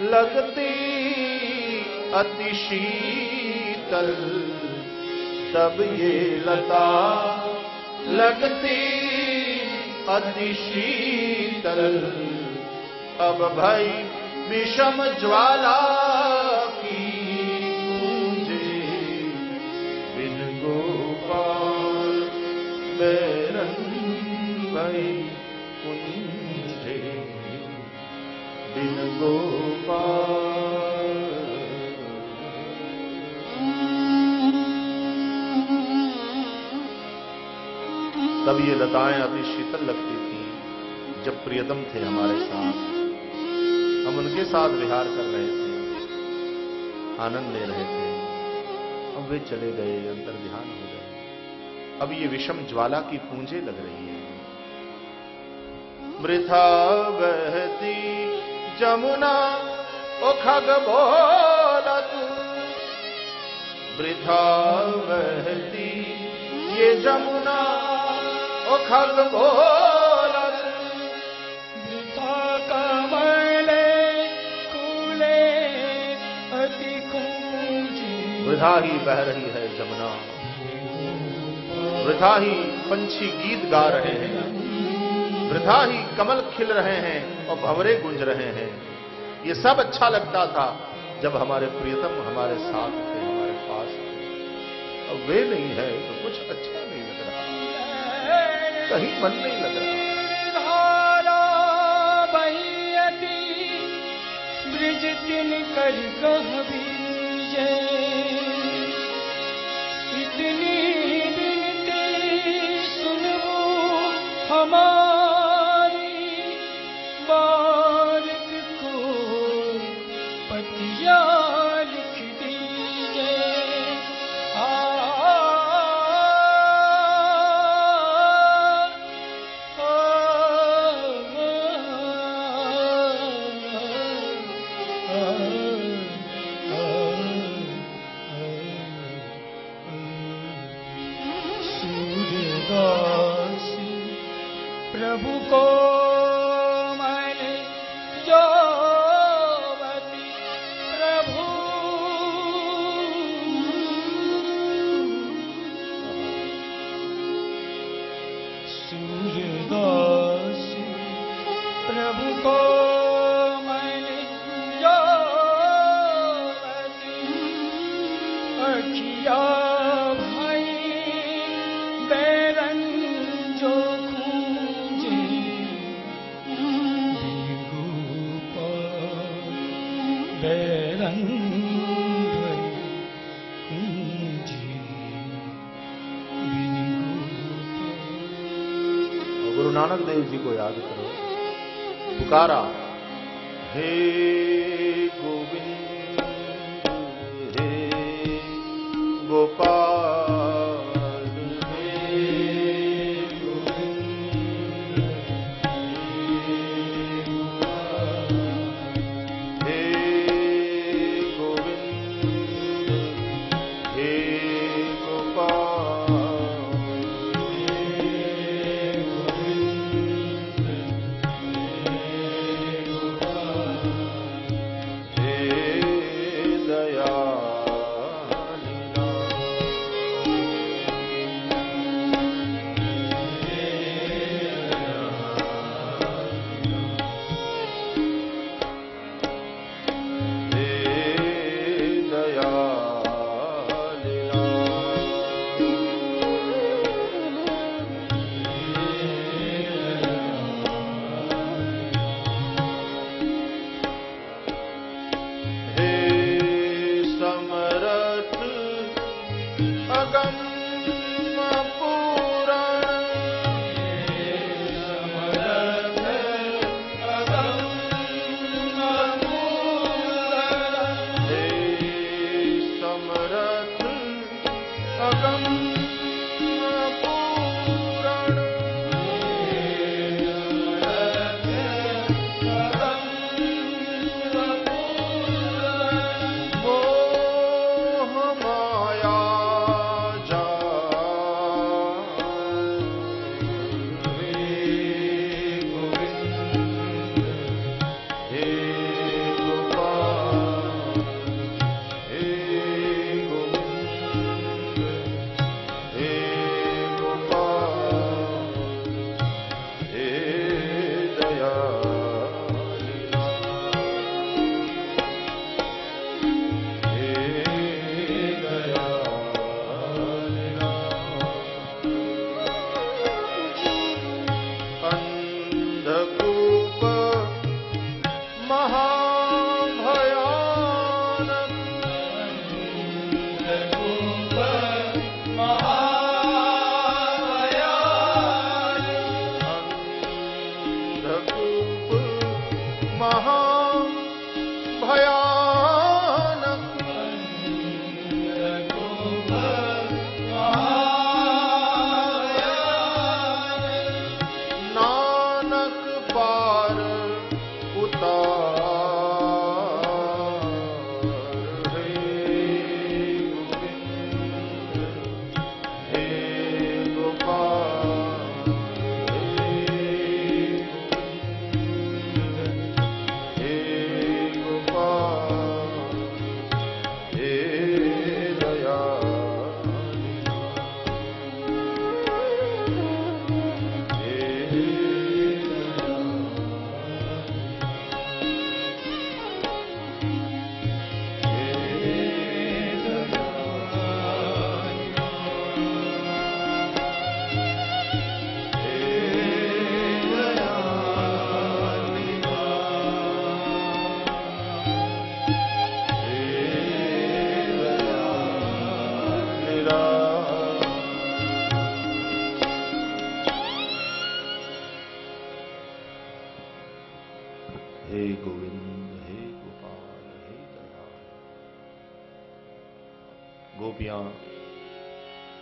लगती अति शीतल। तब ये लता लगती अति शीतल। अब भाई विषम ज्वाला तब ये लताएँ अति शीतल लगती थी, जब प्रियतम थे हमारे साथ। हम उनके साथ विहार कर रहे थे, आनंद ले रहे थे। अब वे चले गए, अंतर ध्यान हो गए अब ये विषम ज्वाला की पूंजे लग रही है। वृथा बहती, जमुना ओ खग बोला तू वृथा बहती ये जमुना ओ खग बोला तू वृथा कमले खुले अति वृथा ही बह रही है जमुना। वृथा ही पंछी गीत गा रहे हैं। वृथा ही कमल खिल रहे हैं और भंवरे गूंज रहे हैं। ये सब अच्छा लगता था जब हमारे प्रियतम हमारे साथ थे, हमारे पास थे। अब वे नहीं है तो कुछ अच्छा नहीं लग रहा। कहीं मन नहीं लग रहा। ब्रिज दिन कर कह बीजे। देव जी को याद करो। पुकारा।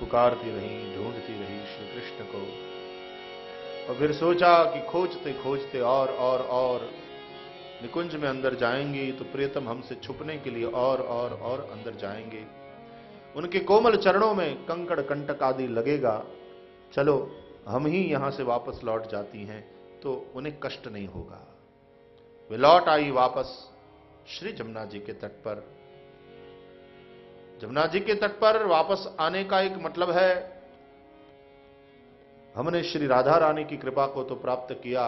पुकारती रही, ढूंढती रही श्री कृष्ण को। और फिर सोचा कि खोजते खोजते और और और, निकुंज में अंदर जाएँगी तो प्रियतम हमसे छुपने के लिए और और और अंदर जाएँगे। उनके कोमल चरणों में कंकड़ कंटक आदि लगेगा। चलो, हम ही यहाँ से वापस लौट जाती हैं तो उन्हें कष्ट नहीं होगा। वे लौट आई वापस श्री जमुना जी के तट पर। जमुना जी के तट पर वापस आने का एक मतलब है, हमने श्री राधा रानी की कृपा को तो प्राप्त किया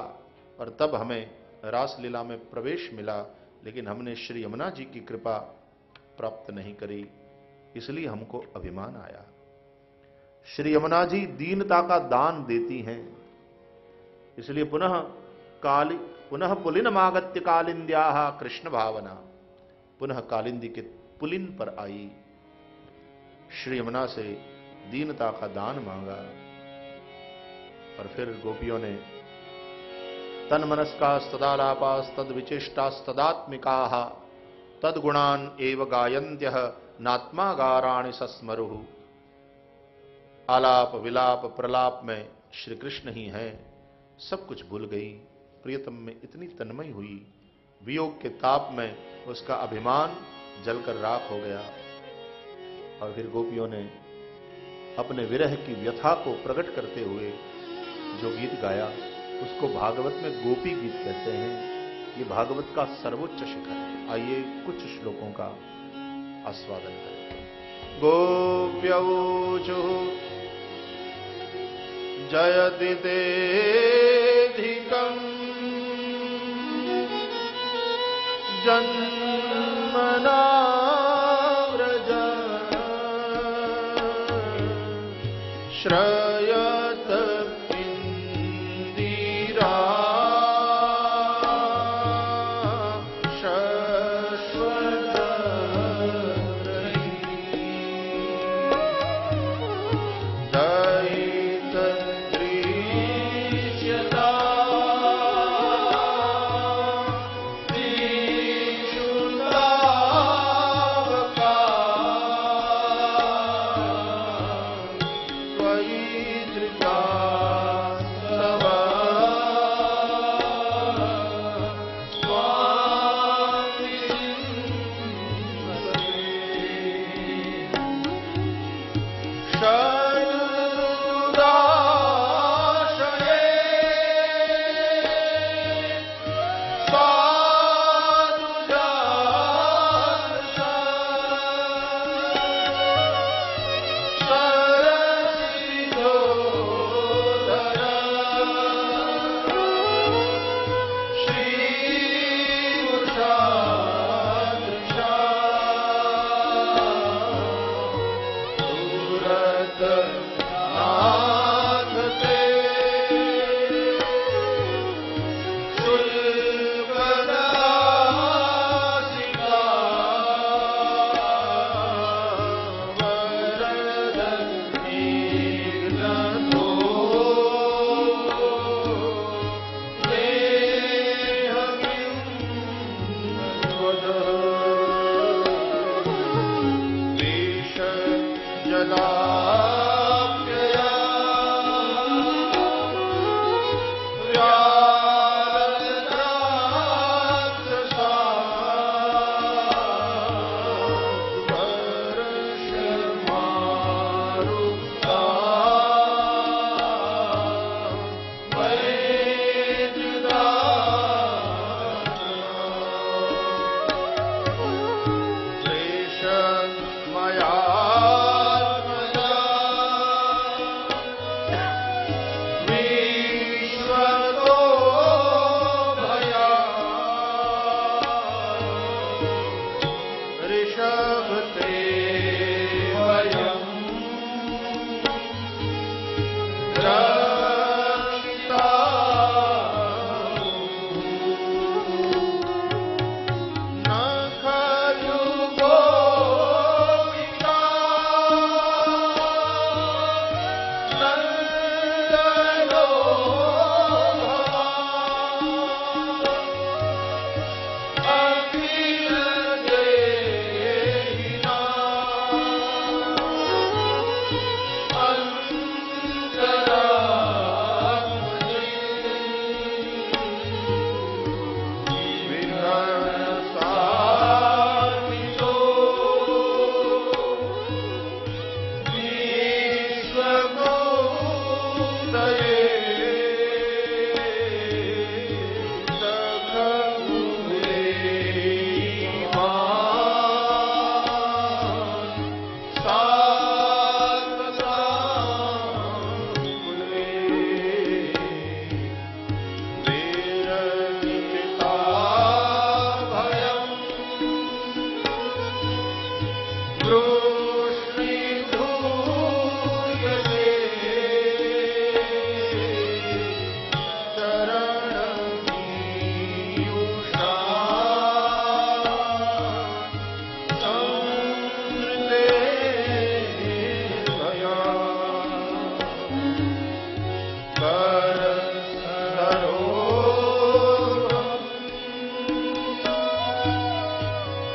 और तब हमें रासलीला में प्रवेश मिला, लेकिन हमने श्री यमुना जी की कृपा प्राप्त नहीं करी, इसलिए हमको अभिमान आया। श्री यमुना जी दीनता का दान देती हैं, इसलिए पुनः काली, पुनः पुलिन मागत्य कालिंद्या कृष्ण भावना, पुनः कालिंदी के पुलिन पर आई। श्री यमुना से दीनता का दान मांगा और फिर गोपियों ने तन मनस्का तदालापास तद विचिष्टास्तदात्मिका तद गुणान एव गायंत्य नात्मा गाराणि सस्मरु। आलाप विलाप प्रलाप में श्री कृष्ण ही हैं, सब कुछ भूल गई। प्रियतम में इतनी तन्मय हुई, वियोग के ताप में उसका अभिमान जलकर राख हो गया। और फिर गोपियों ने अपने विरह की व्यथा को प्रकट करते हुए जो गीत गाया, उसको भागवत में गोपी गीत कहते हैं। ये भागवत का सर्वोच्च शिखर है। आइए कुछ श्लोकों का आस्वादन करें। गोप्यौचु जयति तेधिकम् जन्मना श्रयत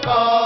श्लोकों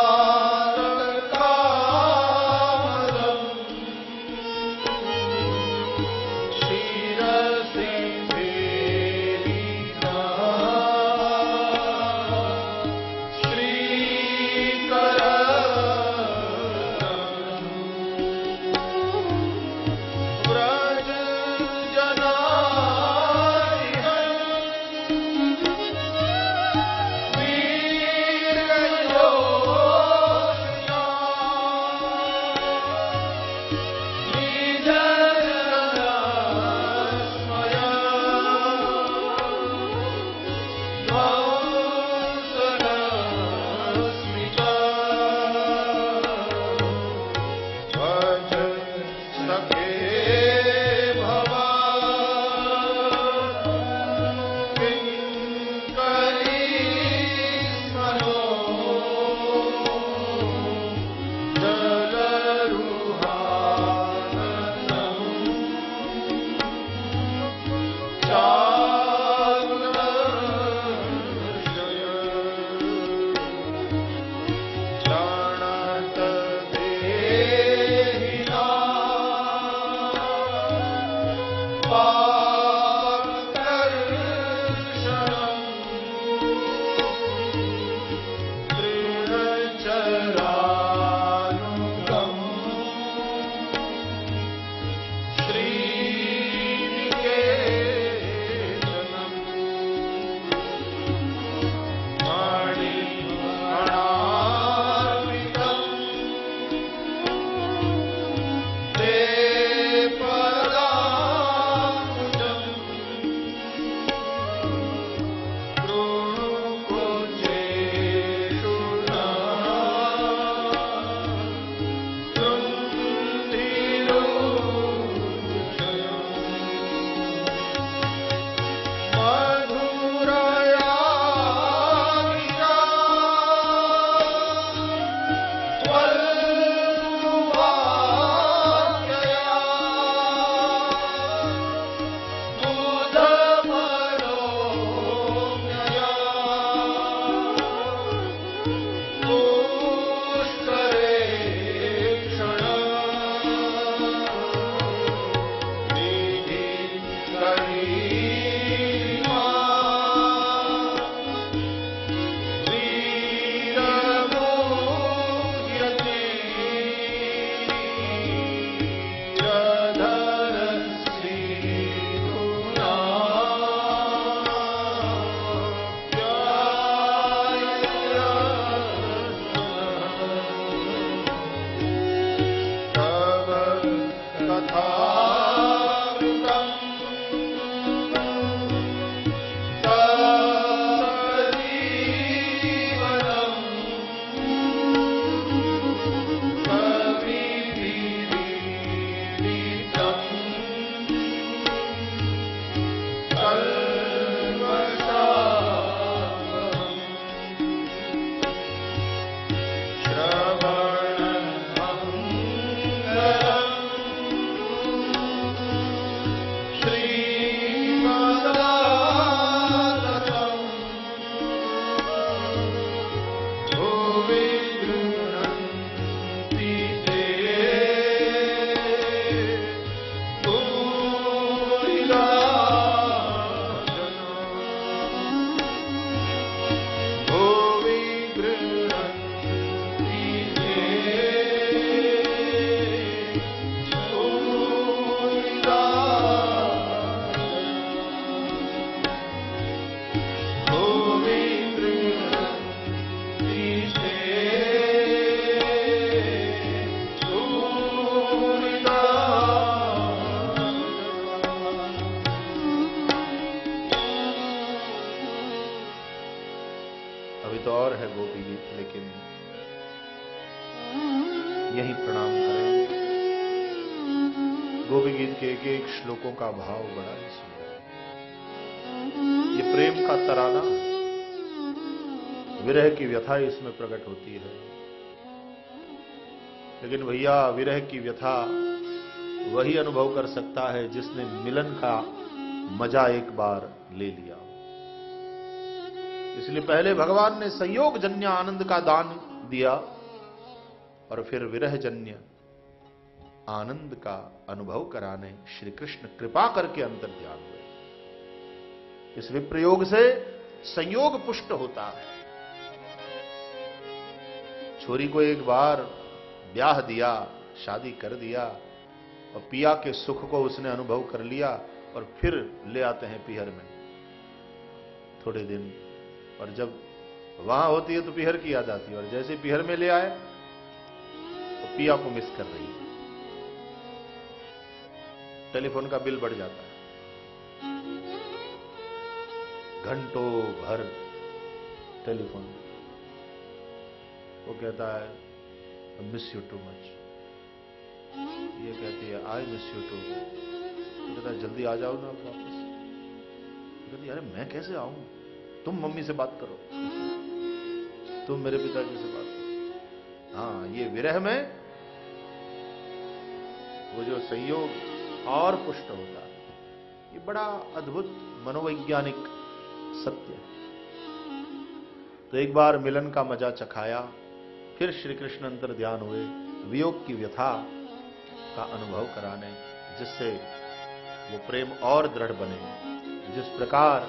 का भाव बड़ा ही सुंदर ये प्रेम का तराना, विरह की व्यथा इसमें प्रकट होती है। लेकिन भैया, विरह की व्यथा वही अनुभव कर सकता है जिसने मिलन का मज़ा एक बार ले लिया इसलिए पहले भगवान ने संयोग जन्य आनंद का दान दिया और फिर विरहजन्य आनंद का अनुभव कराने श्री कृष्ण कृपा करके अंतर ध्यान हुए। इस विप्रयोग से संयोग पुष्ट होता है। छोरी को एक बार ब्याह दिया, शादी कर दिया और पिया के सुख को उसने अनुभव कर लिया और फिर ले आते हैं पिहर में। थोड़े दिन और जब वहाँ होती है तो पिहर की याद आती है और जैसे पिहर में ले आए तो पिया को मिस कर रही है। टेलीफोन का बिल बढ़ जाता है। घंटों भर टेलीफोन। वो कहता है मिस यू टू मच ये कहती है आई मिस यू टू कहता है, जल्दी आ जाओ ना वापस. कहती अरे, मैं कैसे आऊँ? तुम मम्मी से बात करो। तुम मेरे पिताजी से बात करो। हाँ ये विरह में वो जो संयोग और पुष्ट होता है। ये बड़ा अद्भुत मनोवैज्ञानिक सत्य है। तो एक बार मिलन का मज़ा चखाया, फिर श्री कृष्ण अंतर ध्यान हुए, वियोग की व्यथा का अनुभव कराने, जिससे वो प्रेम और दृढ़ बने। जिस प्रकार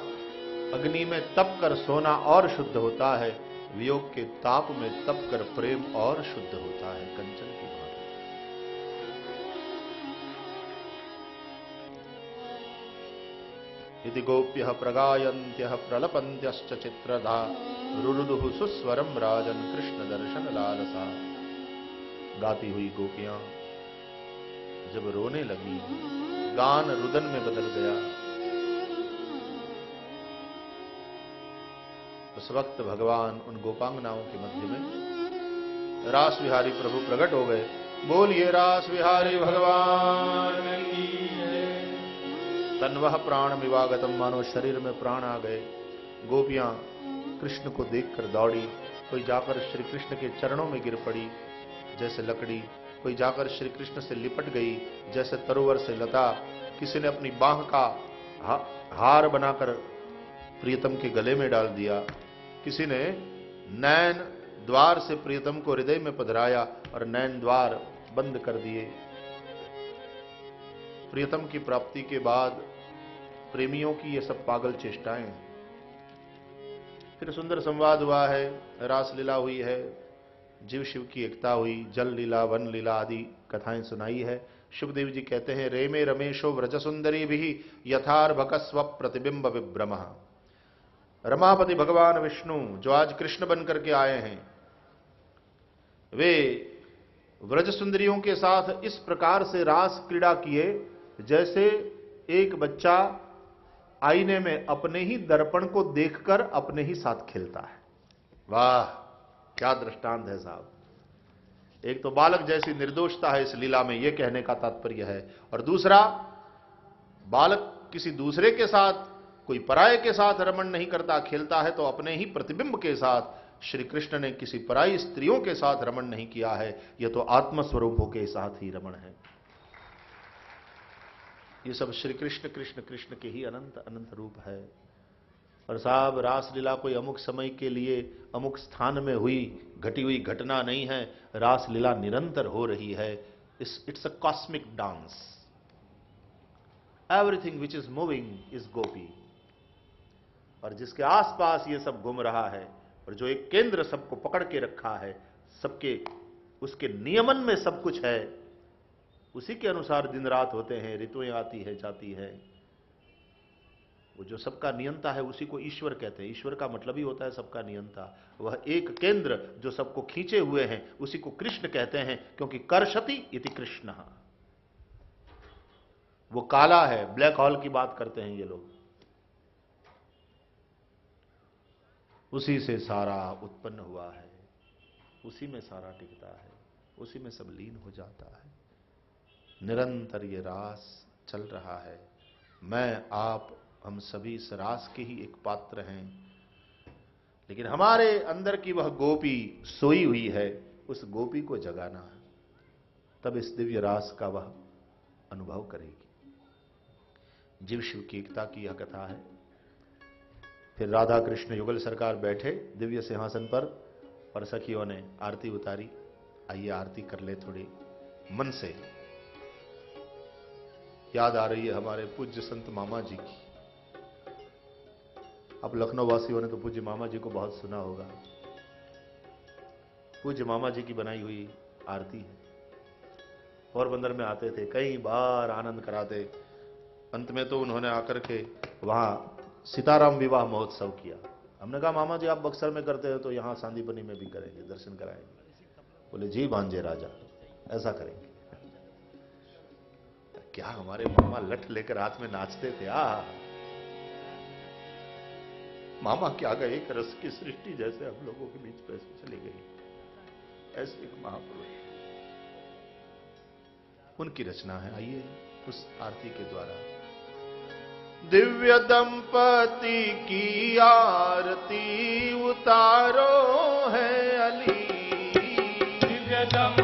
अग्नि में तप कर सोना और शुद्ध होता है, वियोग के ताप में तप कर प्रेम और शुद्ध होता है, कंचन की यदि गोप्य प्रगायन्त्य प्रलपन्त्यश्च चित्रधा। रुरुदुः सुस्वरम राजन कृष्ण दर्शन लालसा गाती हुई गोपियाँ, जब रोने लगी, गान रुदन में बदल गया। उस वक्त भगवान उन गोपांगनाओं के मध्य में रास विहारी प्रभु प्रकट हो गए। बोलिए रास विहारी भगवान की तन्वह प्राण विवागतम मानो शरीर में प्राण आ गए। गोपियाँ कृष्ण को देखकर दौड़ी, कोई जाकर श्री कृष्ण के चरणों में गिर पड़ी। जैसे लकड़ी कोई जाकर श्री कृष्ण से लिपट गई, जैसे तरोवर से लता, किसी ने अपनी बाह का हार बनाकर प्रियतम के गले में डाल दिया। किसी ने नैन द्वार से प्रियतम को हृदय में पधराया और नैन द्वार बंद कर दिए। प्रियतम की प्राप्ति के बाद प्रेमियों की ये सब पागल चेष्टाएँ। फिर सुंदर संवाद हुआ है, रासलीला हुई है जीव शिव की एकता हुई जल लीला वन लीला आदि कथाएँ सुनाई है। शुभदेव जी कहते हैं रेमे रमेशो व्रज सुंदरी भी यथार्भक स्व प्रतिबिंब विभ्रम। रमापति भगवान विष्णु जो आज कृष्ण बन करके आए हैं, वे व्रज सुंदरियों के साथ इस प्रकार से रास क्रीड़ा किए, जैसे एक बच्चा आईने में अपने ही दर्पण को देखकर अपने ही साथ खेलता है। वाह, क्या दृष्टांत है साहब। एक तो बालक जैसी निर्दोषता है इस लीला में यह कहने का तात्पर्य है। और दूसरा, बालक किसी दूसरे के साथ, कोई पराय के साथ रमण नहीं करता, खेलता है तो अपने ही प्रतिबिंब के साथ श्री कृष्ण ने किसी पराई स्त्रियों के साथ रमण नहीं किया है। यह तो आत्मस्वरूपों के साथ ही रमण है। ये सब श्री कृष्ण कृष्ण कृष्ण के ही अनंत अनंत रूप है। और साहब, रासलीला कोई अमुक समय के लिए, अमुक स्थान में हुई, घटी हुई घटना नहीं है। रासलीला निरंतर हो रही है। It's a cosmic dance everything which is moving is gopi और जिसके आसपास ये सब घूम रहा है, और जो एक केंद्र सबको पकड़ के रखा है, सबके, उसके नियमन में सब कुछ है उसी के अनुसार दिन रात होते हैं, ऋतुएँ आती है, जाती है। वो जो सबका नियंता है, उसी को ईश्वर कहते हैं। ईश्वर का मतलब ही होता है सबका नियंता। वह एक केंद्र जो सबको खींचे हुए हैं, उसी को कृष्ण कहते हैं, क्योंकि करशति इति कृष्ण। वो काला है, ब्लैक हॉल की बात करते हैं ये लोग। उसी से सारा उत्पन्न हुआ है। उसी में सारा टिकता है। उसी में सब लीन हो जाता है। निरंतर ये रास चल रहा है। मैं, आप, हम सभी इस रास के ही एक पात्र हैं। लेकिन हमारे अंदर की वह गोपी सोई हुई है, उस गोपी को जगाना है तब इस दिव्य रास का वह अनुभव करेगी। जीव शिव की एकता की यह कथा है। फिर राधा कृष्ण युगल सरकार बैठे दिव्य सिंहासन पर और सखियों ने आरती उतारी। आइए आरती कर ले थोड़ी मन से। याद आ रही है हमारे पूज्य संत मामा जी की। अब लखनऊ वासियों ने तो पूज्य मामा जी को बहुत सुना होगा। पूज्य मामा जी की बनाई हुई आरती है। पोरबंदर में आते थे, कई बार आनंद कराते। अंत में तो उन्होंने आकर के वहाँ सीताराम विवाह महोत्सव किया। हमने कहा, मामा जी, आप बक्सर में करते हो तो यहाँ सांदीपनी में भी करेंगे, दर्शन कराएँगे। बोले, जी भांजे राजा, ऐसा करेंगे। क्या हमारे मामा लठ लेकर हाथ में नाचते थे? आ। मामा क्या गए एक रस की सृष्टि जैसे हम लोगों के बीच पैसे चली गई ऐसे एक महापुरुष। उनकी रचना है, आइए उस आरती के द्वारा। दिव्य दंपति की आरती उतारो है अली। दिव्य दंपति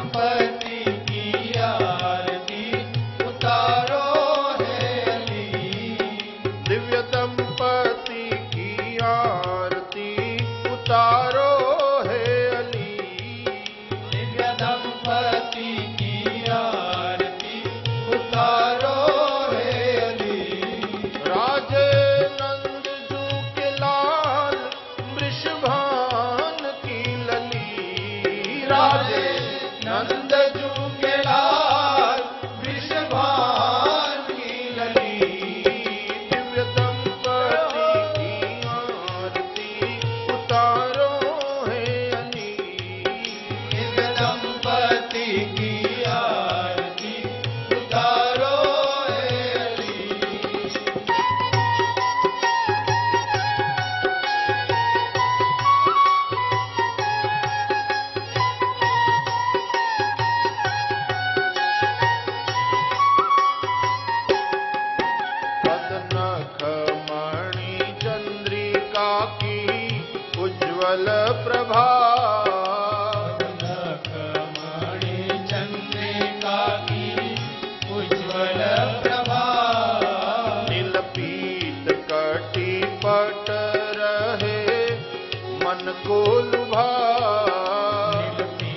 को लुभा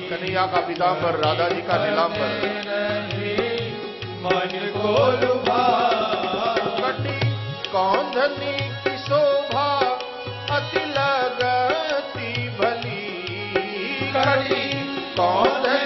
कन्हैया का पीताम्बर राधा जी का नीलांबर मन को लुभा कटी कौंधनी की शोभा अति लगती भली। कटी कौंधनी की